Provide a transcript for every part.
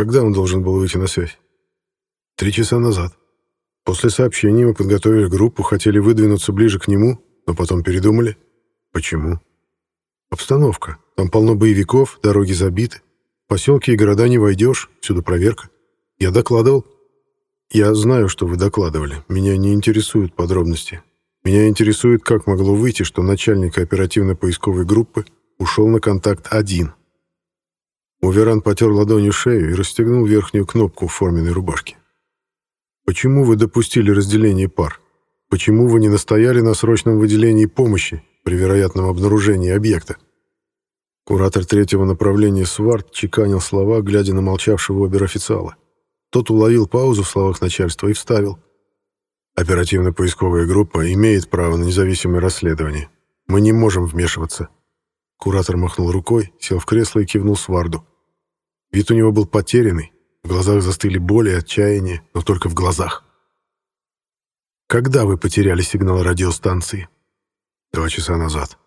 Когда он должен был выйти на связь? Три часа назад. После сообщения мы подготовили группу, хотели выдвинуться ближе к нему, но потом передумали. Почему? Обстановка. Там полно боевиков, дороги забиты. В поселки и города не войдешь, всюду проверка. Я докладывал. Я знаю, что вы докладывали. Меня не интересуют подробности. Меня интересует, как могло выйти, что начальник оперативно-поисковой группы ушел на контакт один. Уверан потер ладонью шею и расстегнул верхнюю кнопку форменной рубашке. Почему вы допустили разделение пар? Почему вы не настояли на срочном выделении помощи при вероятном обнаружении объекта? Куратор третьего направления Сварт чеканил слова, глядя на молчавшего обер-официала. Тот уловил паузу в словах начальства и вставил. «Оперативно-поисковая группа имеет право на независимое расследование. Мы не можем вмешиваться». Куратор махнул рукой, сел в кресло и кивнул Сварду. Вид у него был потерянный, в глазах застыли боль и отчаяние, но только в глазах. «Когда вы потеряли сигнал радиостанции?» «Два часа назад.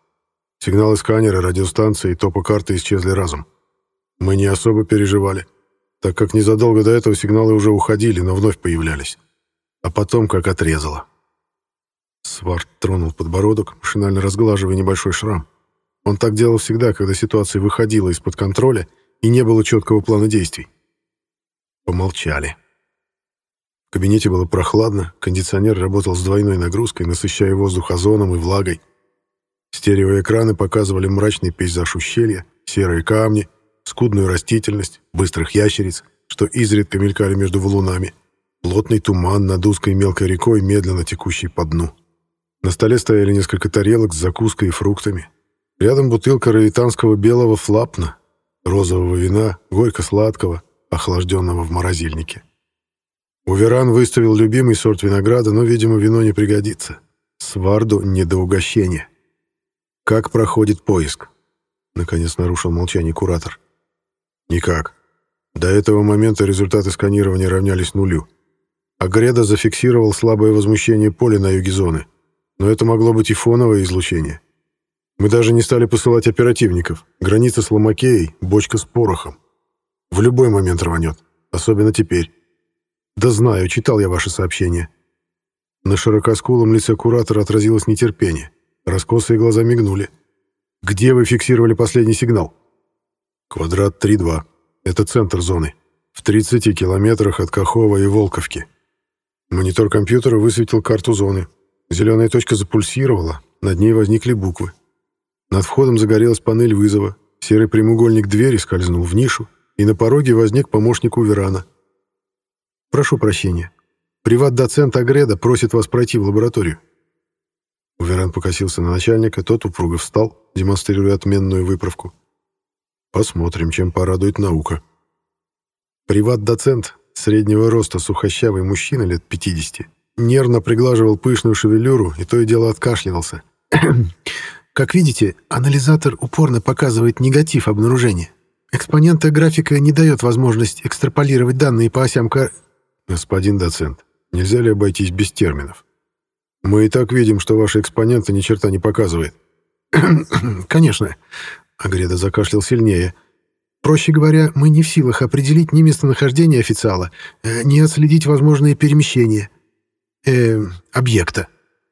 Сигналы сканера, радиостанции и топокарты исчезли разом. Мы не особо переживали, так как незадолго до этого сигналы уже уходили, но вновь появлялись. А потом как отрезало». Сварт тронул подбородок, машинально разглаживая небольшой шрам. Он так делал всегда, когда ситуация выходила из-под контроля и не было четкого плана действий. Помолчали. В кабинете было прохладно, кондиционер работал с двойной нагрузкой, насыщая воздух озоном и влагой. Стереоэкраны показывали мрачный пейзаж ущелья, серые камни, скудную растительность, быстрых ящериц, что изредка мелькали между валунами, плотный туман над узкой мелкой рекой, медленно текущей по дну. На столе стояли несколько тарелок с закуской и фруктами. Рядом бутылка раитанского белого флапна, розового вина, горько-сладкого, охлажденного в морозильнике. Уверан выставил любимый сорт винограда, но, видимо, вино не пригодится. Сварду не до угощения. «Как проходит поиск?» Наконец нарушил молчание куратор. «Никак. До этого момента результаты сканирования равнялись нулю. Агреда зафиксировал слабое возмущение поля на юге зоны. Но это могло быть и фоновое излучение. Мы даже не стали посылать оперативников. Граница с Ломакеей — бочка с порохом. В любой момент рванет. Особенно теперь. Да знаю, читал я ваши сообщения. На широкоскулом лице куратора отразилось нетерпение. Раскосые глаза мигнули. Где вы фиксировали последний сигнал? Квадрат 3-2. Это центр зоны. В 30 километрах от Кахова и Волковки. Монитор компьютера высветил карту зоны. Зеленая точка запульсировала, над ней возникли буквы. Над входом загорелась панель вызова, серый прямоугольник двери скользнул в нишу, и на пороге возник помощник Уверана. «Прошу прощения. Приват-доцент Агреда просит вас пройти в лабораторию». Уверан покосился на начальника, тот упруго встал, демонстрируя отменную выправку. «Посмотрим, чем порадует наука». Приват-доцент, среднего роста сухощавый мужчина лет 50, нервно приглаживал пышную шевелюру и то и дело откашливался. «Как видите, анализатор упорно показывает негатив обнаружения. Экспонента графика не дает возможность экстраполировать данные по осям кар... Господин доцент, нельзя ли обойтись без терминов? Мы и так видим, что ваши экспоненты ни черта не показывает. Конечно. Агреда закашлял сильнее. Проще говоря, мы не в силах определить ни местонахождение официала, э, ни отследить возможные перемещения э, объекта.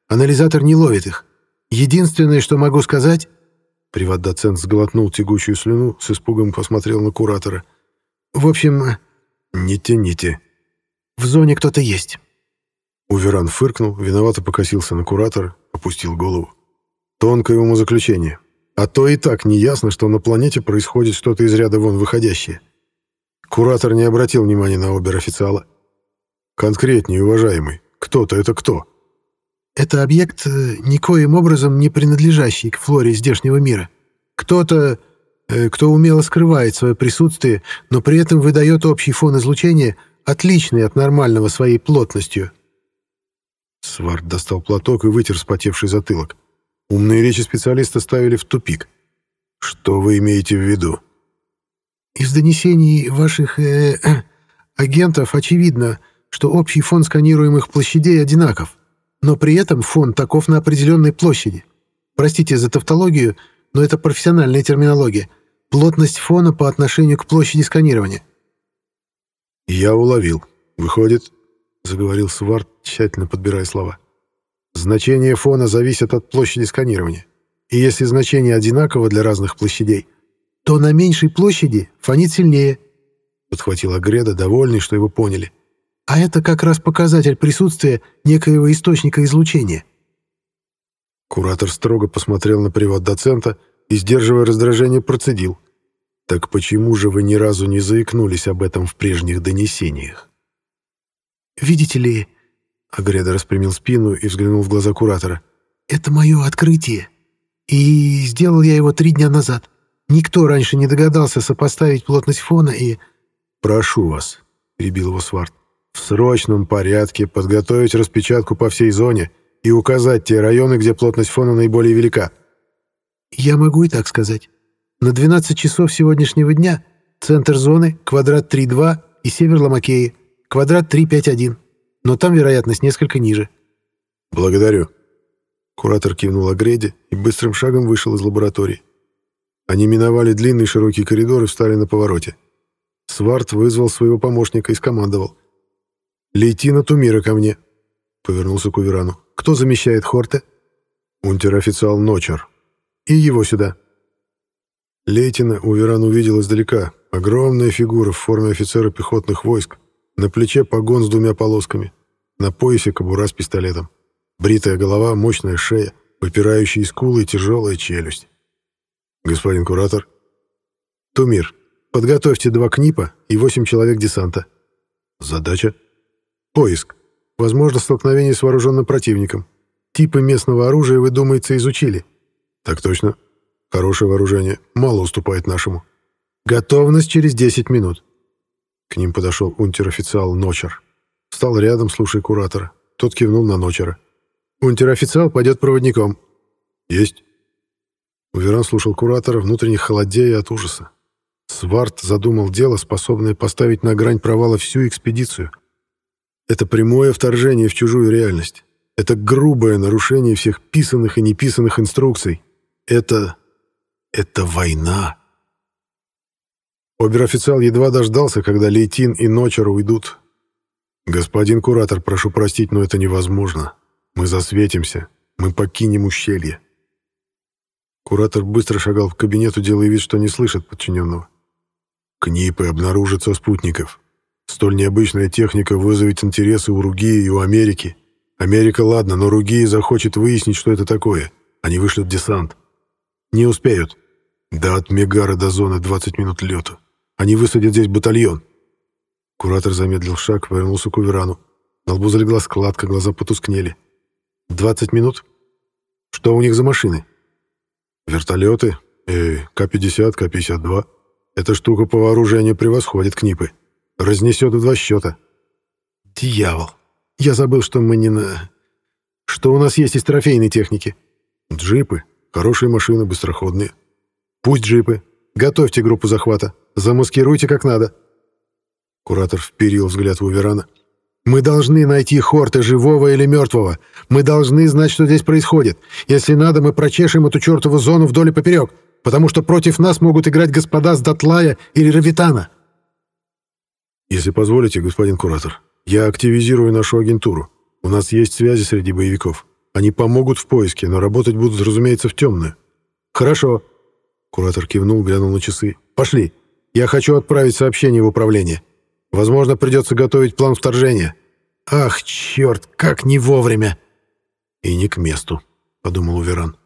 Анализатор не ловит их. Единственное, что могу сказать, Приват-доцент сглотнул тягучую слюну, с испугом посмотрел на куратора. «В общем...» «Не тяните». «В зоне кто-то есть». Уверан фыркнул, виновато покосился на куратора, опустил голову. «Тонкое умозаключение. А то и так неясно, что на планете происходит что-то из ряда вон выходящее». Куратор не обратил внимания на обер-официала. «Конкретнее, уважаемый, кто-то это кто?» Это объект, э, никоим образом не принадлежащий к флоре здешнего мира. Кто-то, э, кто умело скрывает свое присутствие, но при этом выдает общий фон излучения, отличный от нормального своей плотностью. Сварт достал платок и вытер спотевший затылок. Умные речи специалиста ставили в тупик. Что вы имеете в виду? Из донесений ваших э, э, агентов очевидно, что общий фон сканируемых площадей одинаков но при этом фон таков на определенной площади. Простите за тавтологию, но это профессиональная терминология. Плотность фона по отношению к площади сканирования. Я уловил. Выходит, заговорил Сварт, тщательно подбирая слова. Значение фона зависит от площади сканирования. И если значение одинаково для разных площадей, то на меньшей площади фонит сильнее, подхватила Греда, довольный, что его поняли. А это как раз показатель присутствия некоего источника излучения. Куратор строго посмотрел на привод доцента и, сдерживая раздражение, процедил. «Так почему же вы ни разу не заикнулись об этом в прежних донесениях?» «Видите ли...» — Агреда распрямил спину и взглянул в глаза куратора. «Это мое открытие. И сделал я его три дня назад. Никто раньше не догадался сопоставить плотность фона и...» «Прошу вас», — перебил его Сварт, «в срочном порядке подготовить распечатку по всей зоне и указать те районы, где плотность фона наиболее велика». «Я могу и так сказать. На 12 часов сегодняшнего дня центр зоны, квадрат 3,2 и север Ломакеи, квадрат 3,5,1. Но там вероятность несколько ниже». «Благодарю». Куратор кивнул Агреде и быстрым шагом вышел из лаборатории. Они миновали длинный широкий коридор и встали на повороте. Сварт вызвал своего помощника и скомандовал. «Лейтина Тумира ко мне», — повернулся к Уверану. «Кто замещает Хорте?» «Унтер-официал Ночер. И его сюда». Лейтина Уверан увидел издалека. Огромная фигура в форме офицера пехотных войск. На плече погон с двумя полосками. На поясе кобура с пистолетом. Бритая голова, мощная шея, выпирающие скулы и тяжелая челюсть. «Господин куратор?» «Тумир, подготовьте два КНИПа и восемь человек десанта». «Задача?» «Поиск. Возможно, столкновение с вооруженным противником. Типы местного оружия вы, думается, изучили?» «Так точно. Хорошее вооружение. Мало уступает нашему». «Готовность через 10 минут». К ним подошел унтер-официал Ночер. Встал рядом, слушая куратора. Тот кивнул на Ночера. «Унтер-официал пойдет проводником». «Есть». Уверан слушал куратора, внутренне холодея от ужаса. Сварт задумал дело, способное поставить на грань провала всю экспедицию. Это прямое вторжение в чужую реальность. Это грубое нарушение всех писанных и неписанных инструкций. Это... это война. Обер-официал едва дождался, когда Лейтин и Ночер уйдут. «Господин куратор, прошу простить, но это невозможно. Мы засветимся. Мы покинем ущелье. Куратор быстро шагал в кабинету, делая вид, что не слышит подчиненного. «Книпы обнаружат со спутников. Столь необычная техника вызовет интересы у Ругии и у Америки. Америка, ладно, но Ругии захочет выяснить, что это такое. Они вышлют десант. Не успеют. Да от Мегара до зоны 20 минут лету. Они высадят здесь батальон». Куратор замедлил шаг, повернулся к Уверану. На лбу залегла складка, глаза потускнели. «Двадцать минут? Что у них за машины?» Вертолеты, э, К-50, К-52. Эта штука по вооружению превосходит КНИПы. Разнесет в два счета. Дьявол. Я забыл, что мы не на... Что у нас есть из трофейной техники? Джипы. Хорошие машины, быстроходные. Пусть джипы. Готовьте группу захвата. Замаскируйте как надо. Куратор вперил взгляд в Уверана. Мы должны найти Хорта, живого или мертвого. Мы должны знать, что здесь происходит. Если надо, мы прочешем эту чертову зону вдоль и поперек, потому что против нас могут играть господа с Датлая или Равитана. Если позволите, господин куратор, я активизирую нашу агентуру. У нас есть связи среди боевиков. Они помогут в поиске, но работать будут, разумеется, в темную. Хорошо. Куратор кивнул, глянул на часы. Пошли. Я хочу отправить сообщение в управление. Возможно, придется готовить план вторжения. Ах, черт, как не вовремя!» «И не к месту», — подумал Уверан.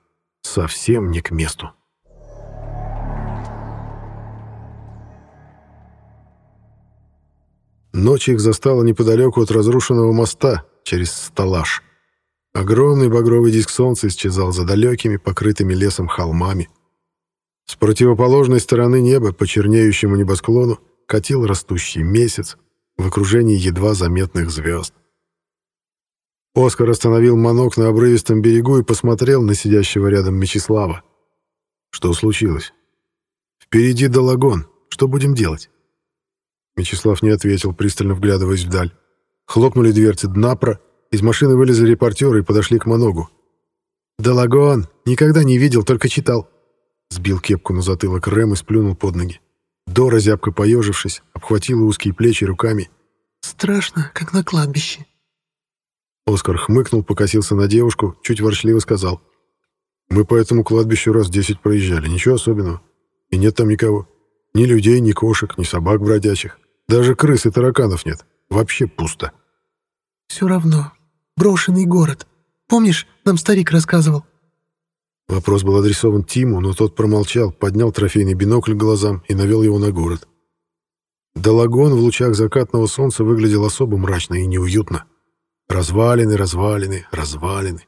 «Совсем не к месту». Ночь их застала неподалеку от разрушенного моста через сталаш. Огромный багровый диск солнца исчезал за далекими, покрытыми лесом холмами. С противоположной стороны неба, по чернеющему небосклону, катил растущий месяц в окружении едва заметных звезд. Оскар остановил манок на обрывистом берегу и посмотрел на сидящего рядом Мечислава. Что случилось? Впереди Долагон. Что будем делать? Мечислав не ответил, пристально вглядываясь вдаль. Хлопнули дверцы Днапра, из машины вылезли репортеры и подошли к Моногу. «Долагон! Никогда не видел, только читал!» Сбил кепку на затылок Рэм и сплюнул под ноги. Дора, зябко поежившись, обхватила узкие плечи руками. «Страшно, как на кладбище». Оскар хмыкнул, покосился на девушку, чуть ворчливо сказал. «Мы по этому кладбищу раз десять проезжали, ничего особенного. И нет там никого. Ни людей, ни кошек, ни собак бродячих. Даже крыс и тараканов нет. Вообще пусто». «Все равно. Брошенный город. Помнишь, нам старик рассказывал?» Вопрос был адресован Тиму, но тот промолчал, поднял трофейный бинокль к глазам и навел его на город. Далагон в лучах закатного солнца выглядел особо мрачно и неуютно. Развалины, развалины, развалины.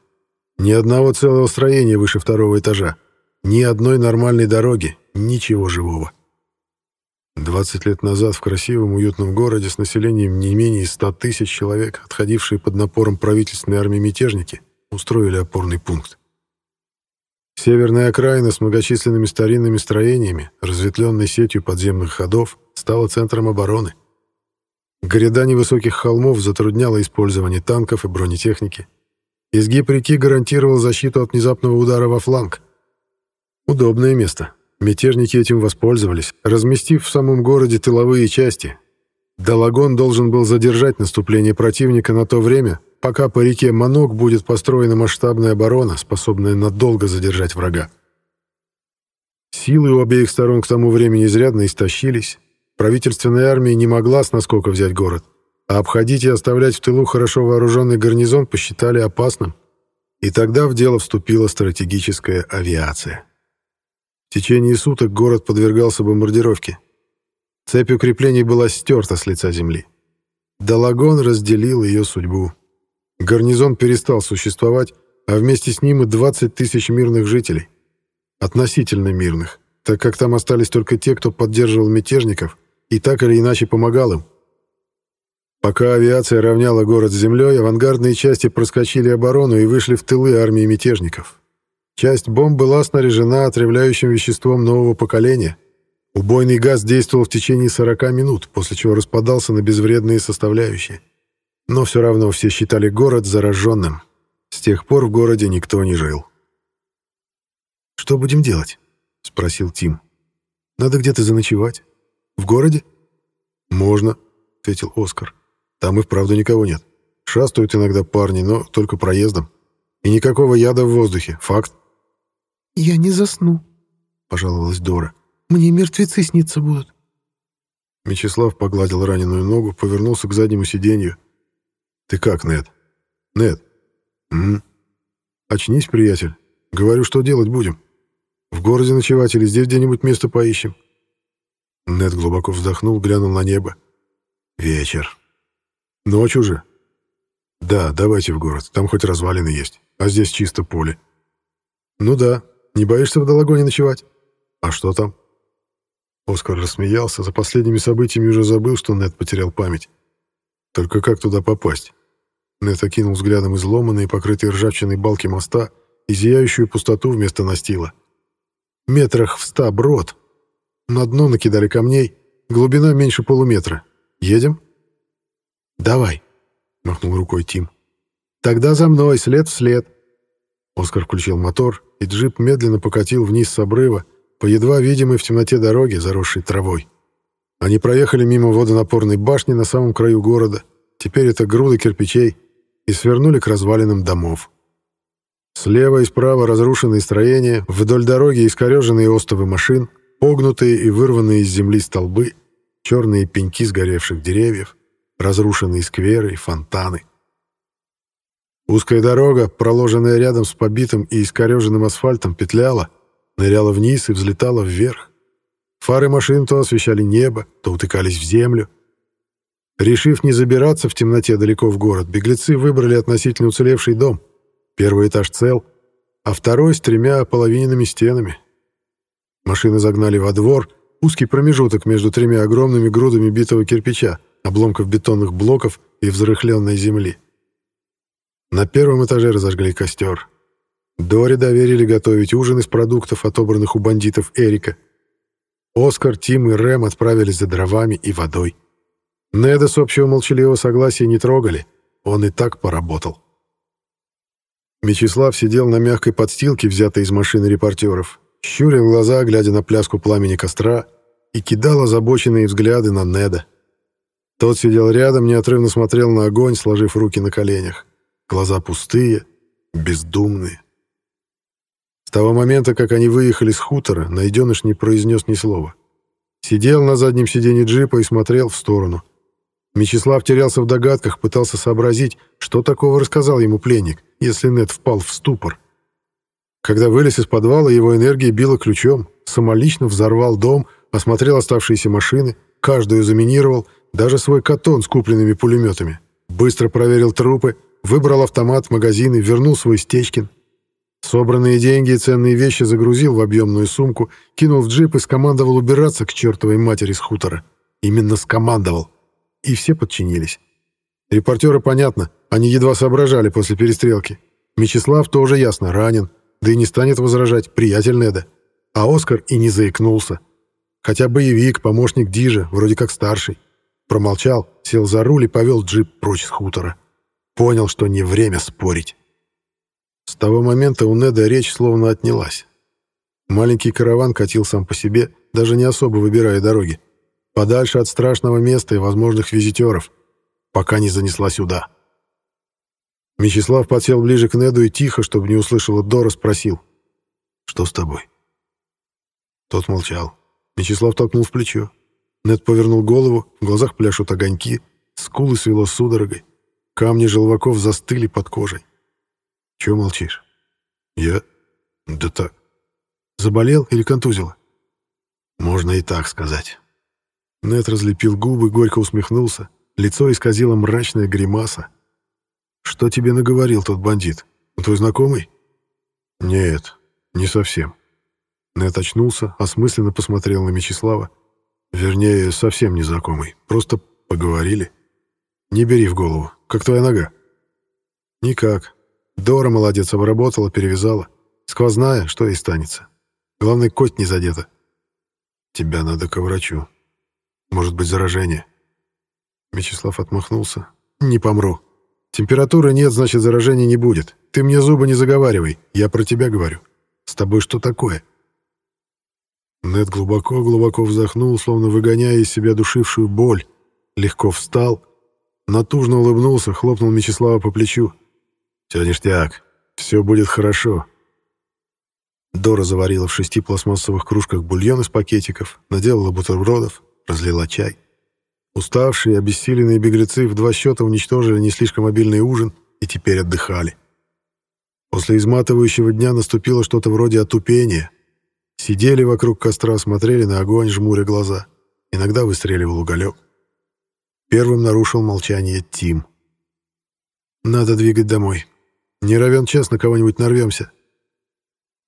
Ни одного целого строения выше второго этажа. Ни одной нормальной дороги. Ничего живого. 20 лет назад в красивом уютном городе с населением не менее 100 тысяч человек, отходившие под напором правительственной армии мятежники, устроили опорный пункт. Северная окраина с многочисленными старинными строениями, разветвленной сетью подземных ходов, стала центром обороны. Гряда невысоких холмов затрудняла использование танков и бронетехники. Изгиб реки гарантировал защиту от внезапного удара во фланг. Удобное место. Мятежники этим воспользовались, разместив в самом городе тыловые части. Далагон должен был задержать наступление противника на то время, пока по реке Манок будет построена масштабная оборона, способная надолго задержать врага. Силы у обеих сторон к тому времени изрядно истощились. Правительственная армия не могла с наскока взять город, а обходить и оставлять в тылу хорошо вооруженный гарнизон посчитали опасным. И тогда в дело вступила стратегическая авиация. В течение суток город подвергался бомбардировке. Цепь укреплений была стерта с лица земли. Далагон разделил ее судьбу. Гарнизон перестал существовать, а вместе с ним и 20 тысяч мирных жителей. Относительно мирных, так как там остались только те, кто поддерживал мятежников и так или иначе помогал им. Пока авиация равняла город с землей, авангардные части проскочили оборону и вышли в тылы армии мятежников. Часть бомб была снаряжена отравляющим веществом нового поколения. Убойный газ действовал в течение 40 минут, после чего распадался на безвредные составляющие. Но все равно все считали город зараженным. С тех пор в городе никто не жил. «Что будем делать?» — спросил Тим. «Надо где-то заночевать. В городе?» «Можно», — ответил Оскар. «Там и вправду никого нет. Шастают иногда парни, но только проездом. И никакого яда в воздухе. Факт». «Я не засну», — пожаловалась Дора. «Мне мертвецы сниться будут». Мечислав погладил раненую ногу, повернулся к заднему сиденью «Ты как, Нед?» «Нед?» «М? Очнись, приятель. Говорю, что делать будем? В городе ночевать или здесь где-нибудь место поищем?» Нед глубоко вздохнул, глянул на небо. «Вечер. Ночь уже?» «Да, давайте в город. Там хоть развалины есть. А здесь чисто поле». «Ну да. Не боишься в Дологоне ночевать?» «А что там?» Оскар рассмеялся. За последними событиями уже забыл, что Нед потерял память. «Только как туда попасть?» Нет окинул взглядом изломанные, покрытые ржавчиной балки моста и зияющую пустоту вместо настила. Метрах в ста брод. На дно накидали камней, глубина меньше полуметра. Едем? Давай, махнул рукой Тим. Тогда за мной, след в след. Оскар включил мотор, и джип медленно покатил вниз с обрыва по едва видимой в темноте дороге, заросшей травой. Они проехали мимо водонапорной башни на самом краю города. Теперь это груды кирпичей, и свернули к развалинам домов. Слева и справа разрушенные строения, вдоль дороги искореженные остовы машин, погнутые и вырванные из земли столбы, черные пеньки сгоревших деревьев, разрушенные скверы и фонтаны. Узкая дорога, проложенная рядом с побитым и искореженным асфальтом, петляла, ныряла вниз и взлетала вверх. Фары машин то освещали небо, то утыкались в землю, Решив не забираться в темноте далеко в город, беглецы выбрали относительно уцелевший дом. Первый этаж цел, а второй с тремя половинными стенами. Машины загнали во двор, узкий промежуток между тремя огромными грудами битого кирпича, обломков бетонных блоков и взрыхленной земли. На первом этаже разожгли костер. Доре доверили готовить ужин из продуктов, отобранных у бандитов Эрика. Оскар, Тим и Рэм отправились за дровами и водой. Неда с общего молчаливого согласия не трогали. Он и так поработал. Мечислав сидел на мягкой подстилке, взятой из машины репортеров. Щурил глаза, глядя на пляску пламени костра. и кидал озабоченные взгляды на Неда. Тот сидел рядом, неотрывно смотрел на огонь, сложив руки на коленях. Глаза пустые, бездумные. С того момента, как они выехали с хутора, найденыш не произнес ни слова. Сидел на заднем сиденье джипа и смотрел в сторону. Мечислав терялся в догадках, пытался сообразить, что такого рассказал ему пленник, если Нед впал в ступор. Когда вылез из подвала, его энергия била ключом, самолично взорвал дом, осмотрел оставшиеся машины, каждую заминировал — даже свой катон с купленными пулеметами. Быстро проверил трупы, выбрал автомат, магазины, вернул свой Стечкин. Собранные деньги и ценные вещи загрузил в объемную сумку, кинул в джип и скомандовал убираться к чертовой матери с хутора. Именно скомандовал. И все подчинились. Репортеры, понятно, они едва соображали после перестрелки. Мечислав тоже ясно, ранен, да и не станет возражать, приятель Неда. А Оскар и не заикнулся. Хотя боевик, помощник Дижа, вроде как старший. Промолчал, сел за руль и повел джип прочь с хутора. Понял, что не время спорить. С того момента у Неда речь словно отнялась. Маленький караван катил сам по себе, даже не особо выбирая дороги. Подальше от страшного места и возможных визитеров, пока не занесла сюда. Мечислав подсел ближе к Неду и тихо, чтобы не услышала Дора, спросил. «Что с тобой?» Тот молчал. Мечислав толкнул в плечо. Нед повернул голову, в глазах пляшут огоньки, скулы свело судорогой, камни желваков застыли под кожей. «Чего молчишь?» «Я? Да так. Заболел или контузило?» «Можно и так сказать». Нед разлепил губы, горько усмехнулся. Лицо исказило мрачная гримаса. «Что тебе наговорил тот бандит? Твой знакомый?» «Нет, не совсем». Нед очнулся, осмысленно посмотрел на Мечислава. Вернее, совсем незнакомый. Просто поговорили. Не бери в голову. Как твоя нога? Никак. Дора молодец, обработала, перевязала. Сквозная, что и станется. Главное, кость не задета. Тебя надо к врачу. Может быть, заражение. Мечислав отмахнулся. Не помру. Температуры нет, значит, заражения не будет. Ты мне зубы не заговаривай. Я про тебя говорю. С тобой что такое? Нед глубоко-глубоко вздохнул, словно выгоняя из себя душившую боль. Легко встал, натужно улыбнулся, хлопнул Мечислава по плечу. «Все ништяк, все будет хорошо». Дора заварила в шести пластмассовых кружках бульон из пакетиков, наделала бутербродов, разлила чай. Уставшие, обессиленные беглецы в два счета уничтожили не слишком обильный ужин и теперь отдыхали. После изматывающего дня наступило что-то вроде отупения — Сидели вокруг костра, смотрели на огонь, жмуря глаза. Иногда выстреливал уголек. Первым нарушил молчание Тим. «Надо двигать домой. Не равен час на кого-нибудь нарвемся».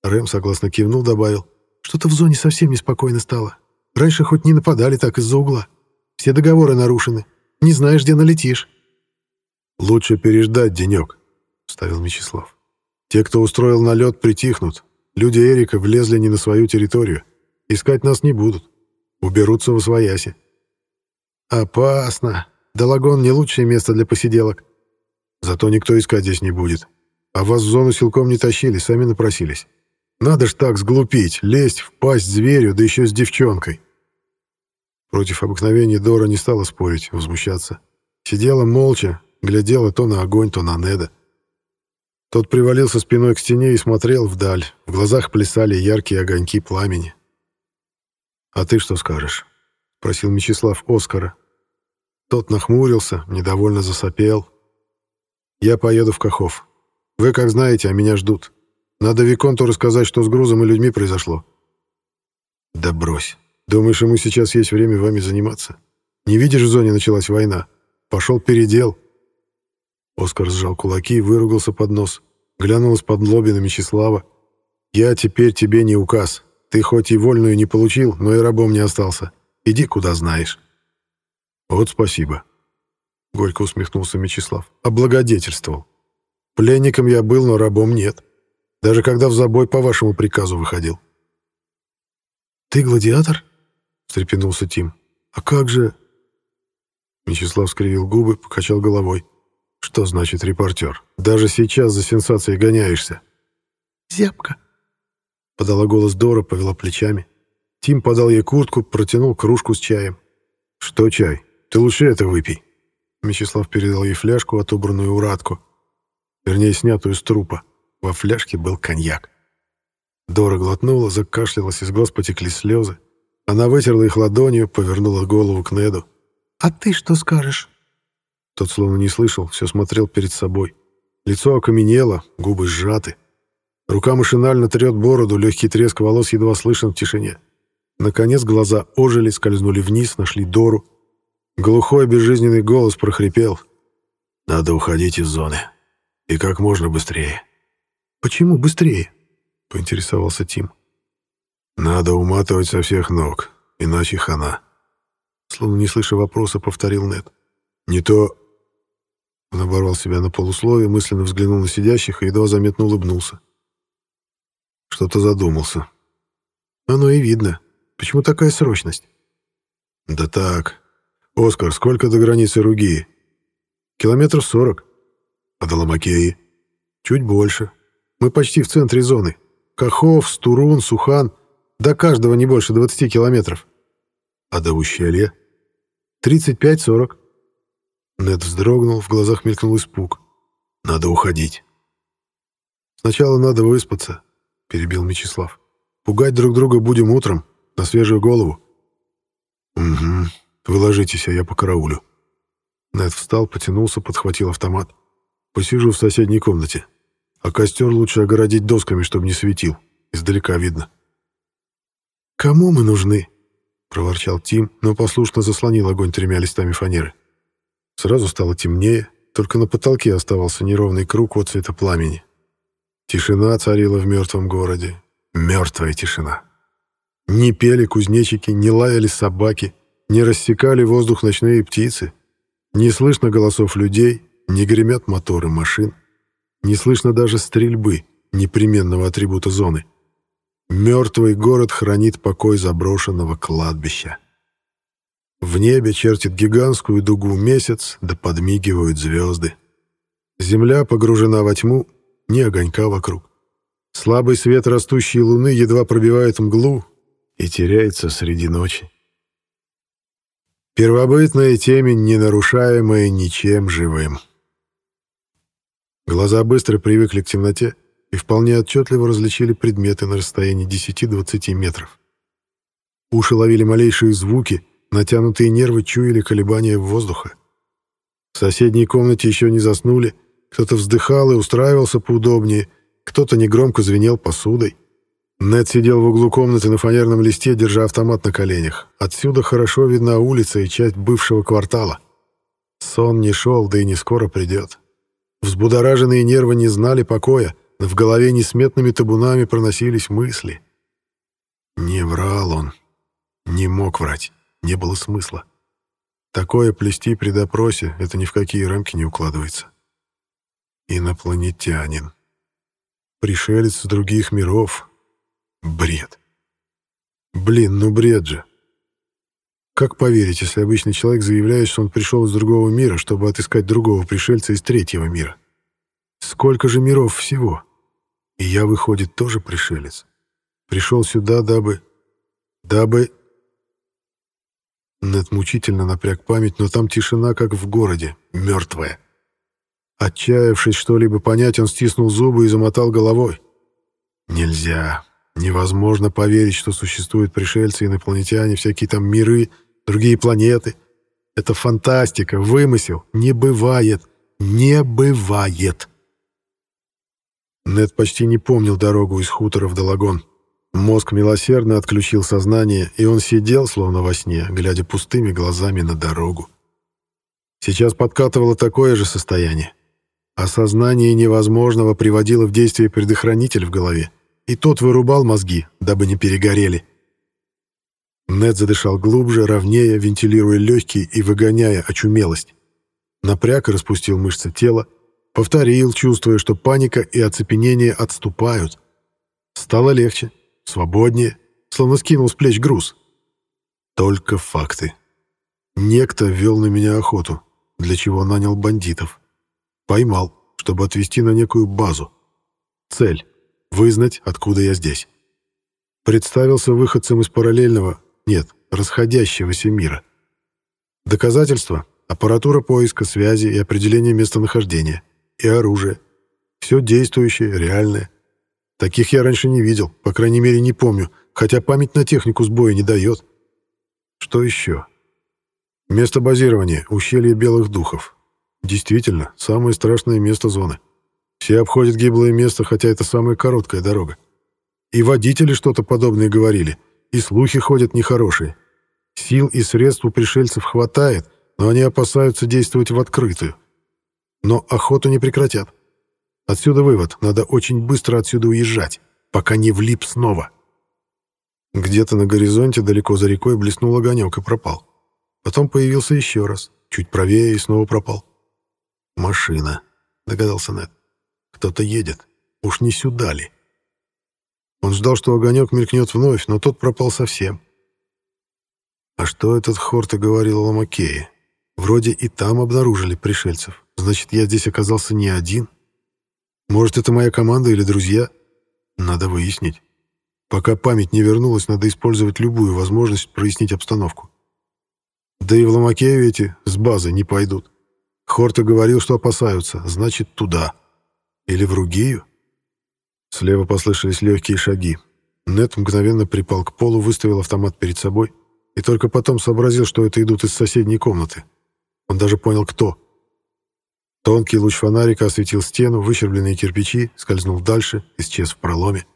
Рэм согласно кивнул, добавил. «Что-то в зоне совсем неспокойно стало. Раньше хоть не нападали так из-за угла. Все договоры нарушены. Не знаешь, где налетишь». «Лучше переждать денек», — вставил Мечислав. «Те, кто устроил налет, притихнут, Люди Эрика влезли не на свою территорию. Искать нас не будут. Уберутся в освояси. Опасно. Долагон не лучшее место для посиделок. Зато никто искать здесь не будет. А вас в зону силком не тащили, сами напросились. Надо ж так сглупить, лезть в пасть зверю, да еще с девчонкой. Против обыкновения Дора не стала спорить, возмущаться. Сидела молча, глядела то на огонь, то на Неда. Тот привалился спиной к стене и смотрел вдаль. В глазах плясали яркие огоньки пламени. «А ты что скажешь?» — просил Мечислав Оскара. Тот нахмурился, недовольно засопел. «Я поеду в Кахов. Вы, как знаете, а меня ждут. Надо Виконту рассказать, что с грузом и людьми произошло». «Да брось. Думаешь, ему сейчас есть время вами заниматься? Не видишь, в зоне началась война. Пошел передел. Оскар сжал кулаки и выругался под нос. Глянул из-под лоби на Мечислава. «Я теперь тебе не указ. Ты хоть и вольную не получил, но и рабом не остался. Иди куда знаешь». «Вот спасибо», — горько усмехнулся Мечислав. «Облагодетельствовал. Пленником я был, но рабом нет. Даже когда в забой по вашему приказу выходил». «Ты гладиатор?» — встрепенулся Тим. «А как же...» Мечислав скривил губы, покачал головой. Что значит репортер? Даже сейчас за сенсацией гоняешься. Зябко. Подала голос Дора, повела плечами. Тим подал ей куртку, протянул кружку с чаем. «Что чай? Ты лучше это выпей». Мечислав передал ей фляжку, отобранную у Радку. Вернее, снятую с трупа. Во фляжке был коньяк. Дора глотнула, закашлялась, из глаз потекли слезы. Она вытерла их ладонью, повернула голову к Неду. «А ты что скажешь?» Тот словно не слышал, все смотрел перед собой. Лицо окаменело, губы сжаты. Рука машинально трет бороду, легкий треск волос едва слышен в тишине. Наконец глаза ожили, скользнули вниз, нашли Дору. Глухой безжизненный голос прохрипел. «Надо уходить из зоны. И как можно быстрее». «Почему быстрее?» — поинтересовался Тим. «Надо уматывать со всех ног, иначе хана». Словно не слыша вопроса, повторил Нед. «Не то...» Он оборвал себя на полусловие, мысленно взглянул на сидящих и едва заметно улыбнулся. Что-то задумался. Оно и видно. Почему такая срочность? Да так. Оскар, сколько до границы Ругии? Километров сорок. А до Ломакеи? Чуть больше. Мы почти в центре зоны. Кахов, Стурун, Сухан. До каждого не больше 20 километров. А до ущелья? 35-40. Нед вздрогнул, в глазах мелькнул испуг. Надо уходить. Сначала надо выспаться, перебил Мечислав. Пугать друг друга будем утром, на свежую голову. Угу. Вы ложитесь, а я по караулю. Нед встал, потянулся, подхватил автомат. Посижу в соседней комнате. А костер лучше огородить досками, чтобы не светил. Издалека видно. «Кому мы нужны?» — проворчал Тим, но послушно заслонил огонь тремя листами фанеры. Сразу стало темнее, только на потолке оставался неровный круг от цвета пламени. Тишина царила в мертвом городе. Мертвая тишина. Не пели кузнечики, не лаяли собаки, не рассекали воздух ночные птицы. Не слышно голосов людей, не гремят моторы машин. Не слышно даже стрельбы, непременного атрибута зоны. Мертвый город хранит покой заброшенного кладбища. В небе чертит гигантскую дугу месяц, да подмигивают звезды. Земля погружена во тьму, ни огонька вокруг. Слабый свет растущей луны едва пробивает мглу и теряется среди ночи. Первобытная темень, не нарушаемая ничем живым. Глаза быстро привыкли к темноте и вполне отчетливо различили предметы на расстоянии 10-20 метров. Уши ловили малейшие звуки, натянутые нервы чуяли колебания воздуха. В соседней комнате еще не заснули, кто-то вздыхал и устраивался поудобнее, кто-то негромко звенел посудой. Нед сидел в углу комнаты на фанерном листе, держа автомат на коленях. Отсюда хорошо видна улица и часть бывшего квартала. Сон не шел, да и не скоро придет. Взбудораженные нервы не знали покоя, но в голове несметными табунами проносились мысли. Не врал он. Не мог врать. Не было смысла. Такое плести при допросе — это ни в какие рамки не укладывается. Инопланетянин. Пришелец с других миров. Бред. Блин, ну бред же. Как поверить, если обычный человек заявляет, что он пришел из другого мира, чтобы отыскать другого пришельца из третьего мира? Сколько же миров всего? И я, выходит, тоже пришелец. Пришел сюда, дабы... Дабы... Нед мучительно напряг память, но там тишина, как в городе, мертвая. Отчаявшись что-либо понять, он стиснул зубы и замотал головой. Нельзя. Невозможно поверить, что существуют пришельцы, инопланетяне, всякие там миры, другие планеты. Это фантастика, вымысел. Не бывает. Не бывает. Нед почти не помнил дорогу из хутора в Долагон. Мозг милосердно отключил сознание, и он сидел, словно во сне, глядя пустыми глазами на дорогу. Сейчас подкатывало такое же состояние. Осознание невозможного приводило в действие предохранитель в голове и тот вырубал мозги, дабы не перегорели. Нед задышал глубже, ровнее, вентилируя легкие и выгоняя очумелость. Напряг и распустил мышцы тела, повторил, чувствуя, что паника и оцепенение отступают. Стало легче, свободнее, словно скинул с плеч груз. Только факты. Некто вел на меня охоту, для чего нанял бандитов. Поймал, чтобы отвезти на некую базу. Цель Вызнать, откуда я здесь. Представился выходцем из параллельного, нет, расходящегося мира. Доказательства — аппаратура поиска, связи и определения местонахождения. И оружие. Все действующее, реальное. Таких я раньше не видел, по крайней мере, не помню, хотя память на технику сбоя не дает. Что еще? Место базирования — ущелье Белых Духов. Действительно, самое страшное место зоны. Все обходят гиблое место, хотя это самая короткая дорога. И водители что-то подобное говорили, и слухи ходят нехорошие. Сил и средств у пришельцев хватает, но они опасаются действовать в открытую. Но охоту не прекратят. Отсюда вывод, надо очень быстро отсюда уезжать, пока не влип снова. Где-то на горизонте далеко за рекой блеснул огонек и пропал. Потом появился еще раз, чуть правее и снова пропал. «Машина», — догадался Нед. «Кто-то едет. Уж не сюда ли?» Он ждал, что огонек мелькнет вновь, но тот пропал совсем. А что этот Хорта говорил о Ломакее? Вроде и там обнаружили пришельцев. Значит, я здесь оказался не один. Может, это моя команда или друзья? Надо выяснить. Пока память не вернулась, надо использовать любую возможность прояснить обстановку. Да и в Ломакею эти с базы не пойдут. Хорта говорил, что опасаются, значит, туда. Или в Ругею? Слева послышались легкие шаги. Нет мгновенно припал к полу, выставил автомат перед собой и только потом сообразил, что это идут из соседней комнаты. Он даже понял, кто. Тонкий луч фонарика осветил стену, выщербленные кирпичи, скользнул дальше, исчез в проломе.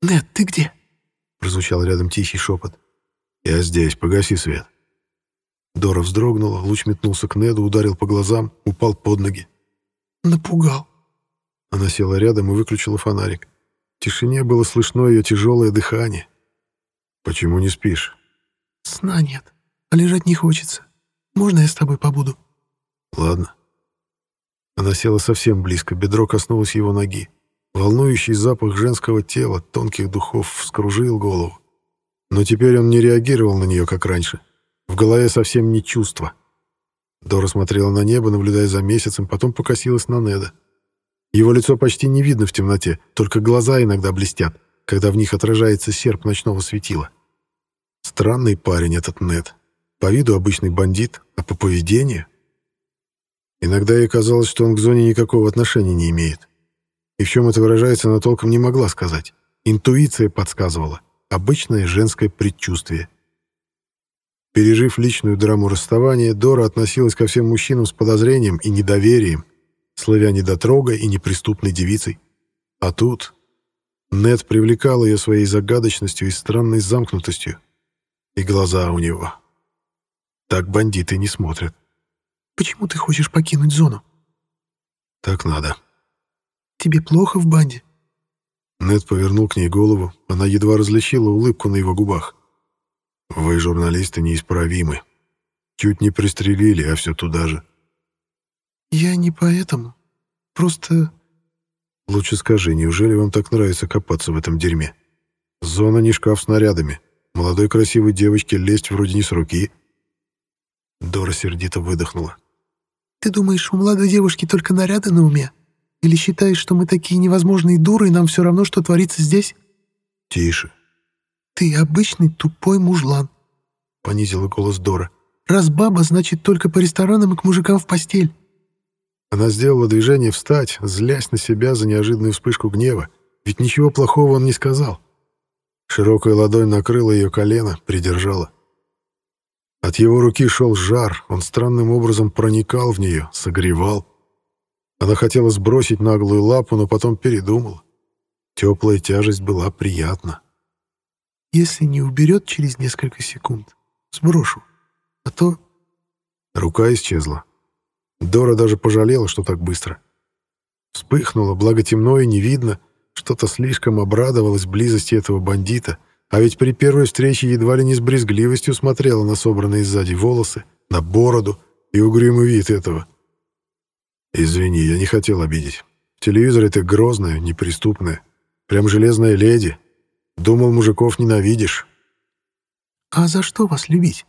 «Нет, ты где?» — прозвучал рядом тихий шепот. «Я здесь, погаси свет». Дора вздрогнула, луч метнулся к Неду, ударил по глазам, упал под ноги. «Напугал», она села рядом и выключила фонарик. В тишине было слышно ее тяжелое дыхание. «Почему не спишь?» «Сна нет, а лежать не хочется. Можно я с тобой побуду?» «Ладно». Она села совсем близко, бедро коснулось его ноги. Волнующий запах женского тела, тонких духов, вскружил голову. Но теперь он не реагировал на нее, как раньше. В голове совсем не чувство. Дора смотрела на небо, наблюдая за месяцем, потом покосилась на Неда. Его лицо почти не видно в темноте, только глаза иногда блестят, когда в них отражается серп ночного светила. Странный парень этот Нед. По виду обычный бандит, а по поведению... Иногда ей казалось, что он к зоне никакого отношения не имеет. И в чем это выражается, она толком не могла сказать. Интуиция подсказывала. Обычное женское предчувствие. Пережив личную драму расставания, Дора относилась ко всем мужчинам с подозрением и недоверием, славя недотрогой и неприступной девицей. А тут Нед привлекал ее своей загадочностью и странной замкнутостью. И глаза у него. Так бандиты не смотрят. «Почему ты хочешь покинуть зону?» «Так надо». «Тебе плохо в банде?» Нед повернул к ней голову. Она едва различила улыбку на его губах. «Вы, журналисты, неисправимы. Чуть не пристрелили, а все туда же. «Я не поэтому. Просто...» «Лучше скажи, неужели вам так нравится копаться в этом дерьме? Зона не шкаф с снарядами. Молодой красивой девочке лезть вроде не с руки». Дора сердито выдохнула. «Ты думаешь, у молодой девушки только наряды на уме? Или считаешь, что мы такие невозможные дуры, и нам все равно, что творится здесь?» «Тише». «Ты обычный тупой мужлан», — понизила голос Дора. «Раз баба, значит, только по ресторанам и к мужикам в постель. Она сделала движение встать, злясь на себя за неожиданную вспышку гнева, ведь ничего плохого он не сказал. Широкая ладонь накрыла ее колено, придержала. От его руки шел жар, он странным образом проникал в нее, согревал. Она хотела сбросить наглую лапу, но потом передумала. Теплая тяжесть была приятна. «Если не уберет через несколько секунд, сброшу, а то...» Рука исчезла. Дора даже пожалела, что так быстро. Вспыхнуло, благо темно и не видно, что-то слишком обрадовалось близости этого бандита, а ведь при первой встрече едва ли не с брезгливостью смотрела на собранные сзади волосы, на бороду и угрюмый вид этого. «Извини, я не хотел обидеть. В телевизоре ты грозная, неприступная, прям железная леди. Думал, мужиков ненавидишь». «А за что вас любить?»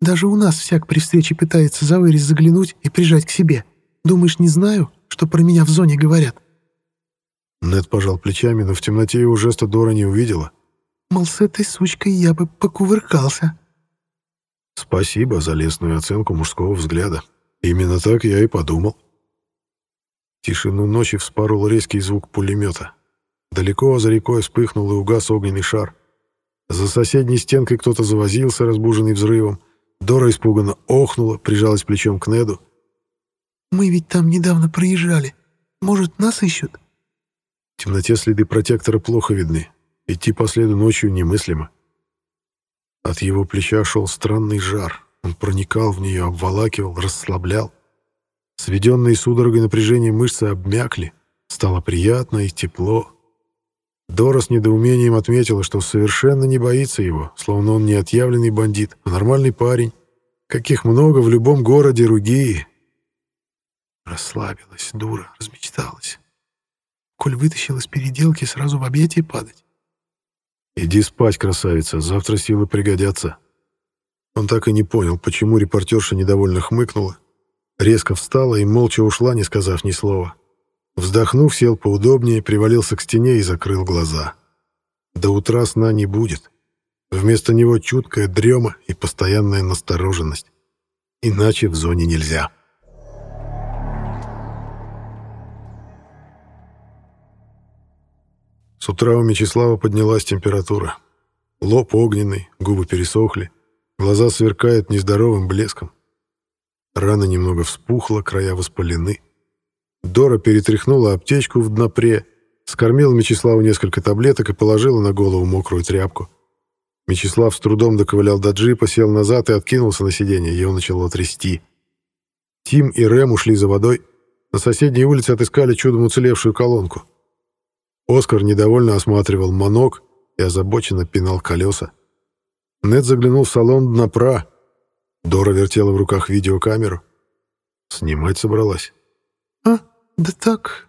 Даже у нас всяк при встрече пытается за вырез заглянуть и прижать к себе. Думаешь, не знаю, что про меня в зоне говорят?» Нед пожал плечами, но в темноте его жеста Дора не увидела. Мол, с этой сучкой я бы покувыркался. Спасибо за лестную оценку мужского взгляда. Именно так я и подумал. Тишину ночи вспорол резкий звук пулемета. Далеко за рекой вспыхнул и угас огненный шар. За соседней стенкой кто-то завозился, разбуженный взрывом. Дора испуганно охнула, прижалась плечом к Неду. «Мы ведь там недавно проезжали. Может, нас ищут?» В темноте следы протектора плохо видны. Идти по следу ночью немыслимо. От его плеча шел странный жар. Он проникал в нее, обволакивал, расслаблял. Сведенные судорогой напряжения мышцы обмякли. Стало приятно и тепло. Дора с недоумением отметила, что совершенно не боится его, словно он не отъявленный бандит, а нормальный парень, каких много в любом городе Ругии. Расслабилась, дура, размечталась. Коль вытащил из переделки, сразу в объятия падать. «Иди спать, красавица, завтра силы пригодятся». Он так и не понял, почему репортерша недовольно хмыкнула, резко встала и молча ушла, не сказав ни слова. Вздохнув, сел поудобнее, привалился к стене и закрыл глаза. До утра сна не будет. Вместо него чуткая дрема и постоянная настороженность. Иначе в зоне нельзя. С утра у Мечислава поднялась температура. Лоб огненный, губы пересохли, глаза сверкают нездоровым блеском. Рана немного вспухла, края воспалены. Дора перетряхнула аптечку в днопре, скормила Мечиславу несколько таблеток и положила на голову мокрую тряпку. Мечислав с трудом доковылял до джипа, сел назад и откинулся на сиденье, его начало трясти. Тим и Рэм ушли за водой. На соседней улице отыскали чудом уцелевшую колонку. Оскар недовольно осматривал манок и озабоченно пинал колеса. Нед заглянул в салон Днопра. Дора вертела в руках видеокамеру. Снимать собралась. «А, да так.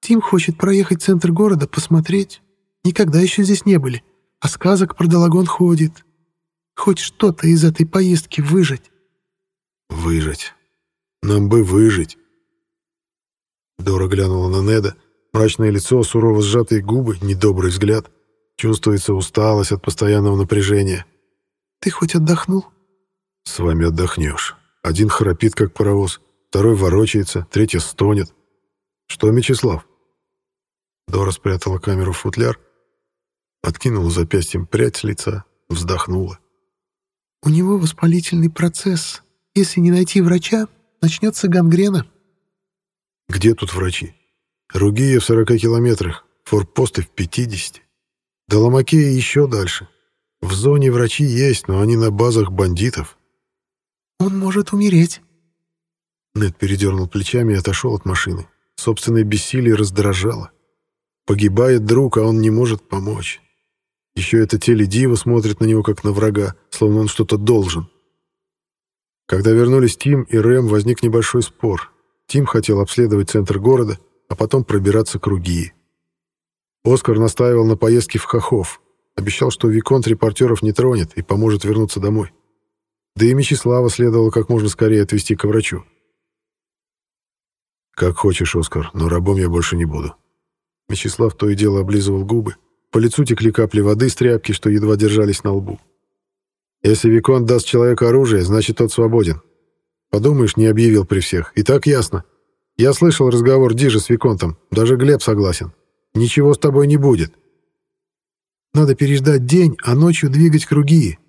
Тим хочет проехать центр города, посмотреть. Никогда еще здесь не были. А сказок про Долагон ходит. Хоть что-то из этой поездки выжить». «Выжить. Нам бы выжить». Дора глянула на Неда. Мрачное лицо, сурово сжатые губы, недобрый взгляд. Чувствуется усталость от постоянного напряжения. «Ты хоть отдохнул?» «С вами отдохнешь. Один храпит, как паровоз, второй ворочается, третий стонет. Что, Мечислав?» Дора спрятала камеру в футляр, откинула запястьем прядь с лица, вздохнула. «У него воспалительный процесс. Если не найти врача, начнется гангрена». «Где тут врачи?» Ругия в 40 километрах, форпосты в 50. До Ломакея еще дальше. В зоне врачи есть, но они на базах бандитов. «Он может умереть». Нед передернул плечами и отошел от машины. Собственное бессилие раздражало. Погибает друг, а он не может помочь. Еще это теледива смотрит на него, как на врага, словно он что-то должен. Когда вернулись Тим и Рэм, возник небольшой спор. Тим хотел обследовать центр города — а потом пробираться круги. Оскар настаивал на поездке в Хохов, обещал, что Виконт репортеров не тронет и поможет вернуться домой. Да и Мечислава следовало как можно скорее отвезти к врачу. «Как хочешь, Оскар, но рабом я больше не буду». Мечислав то и дело облизывал губы. По лицу текли капли воды с тряпки, что едва держались на лбу. «Если Виконт даст человеку оружие, значит, тот свободен. Подумаешь, не объявил при всех. И так ясно. Я слышал разговор Дижа с Виконтом. Даже Глеб согласен. Ничего с тобой не будет. Надо переждать день, а ночью двигать круги.